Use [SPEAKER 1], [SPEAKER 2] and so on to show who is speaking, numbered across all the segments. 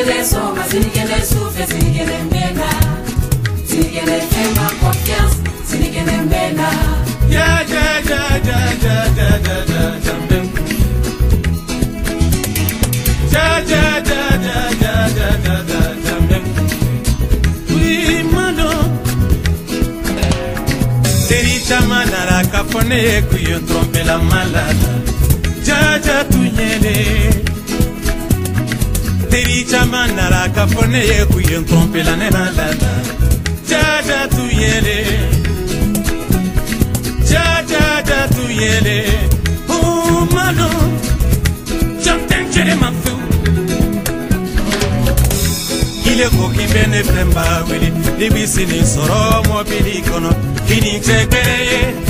[SPEAKER 1] Sinikele soma, sinikele souffle, sinikele mbena. Sinikele fais-moi confiance, sinikele mbena.
[SPEAKER 2] Ja, ja, ja, ja, ja, ja, ja, ja, jambem. Ja, ja, ja, ja, ja, ja, ja, ja, jambem. Oui, mano. Teri caman nana k'a fɔ ne ye k'u ye n trompe la malade. Ja, ja, tu ɲɛle. Teri caman nana k'a fɔ ne ye k'u ye n trompe la ne malade. Ja, ja, tu ɲɛle. jajaja tu yele oh mano jamten chere mafu ile ko k'i bɛ ne fɛ n b'a wele ni bi sini sɔrɔ mɔbili kɔnɔ i ni cɛ gbɛrɛ ye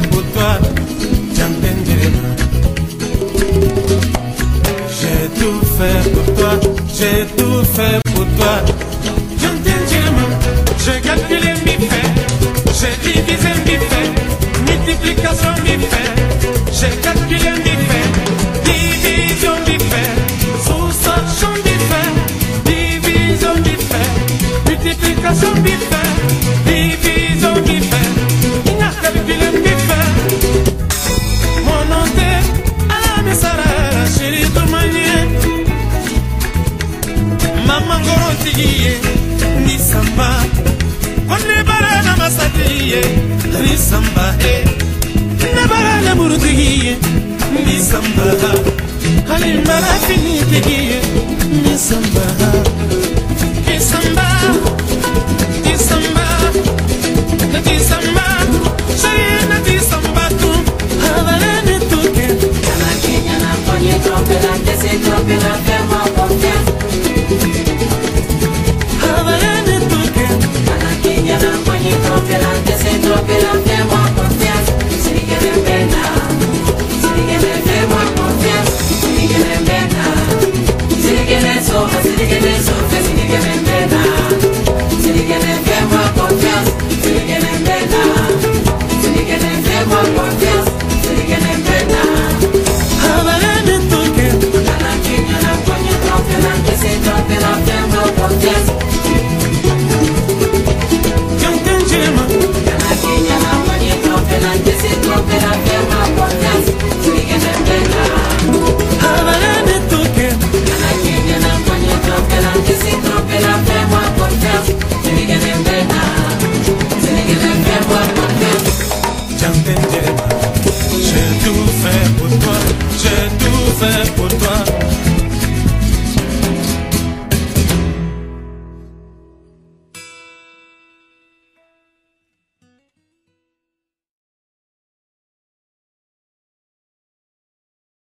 [SPEAKER 2] pour toi. J'ai tout fait pour toi, j'ai tout fait pour toi. J'ai calculé mes faits, j'ai divisé mes faits, multiplication mes faits, j'ai calculé mes faits, division mes faits, soustraction mes faits, division mes faits, multiplication mes faits, diye Risamba e Ne barana murdiye Misamba ha Halil marafini diye Misamba ha Misamba Misamba Misamba Sharina Misamba tu Havarani tuke
[SPEAKER 1] Kama Kenya na ponye trompela Kese trompela Kese
[SPEAKER 2] Take a fue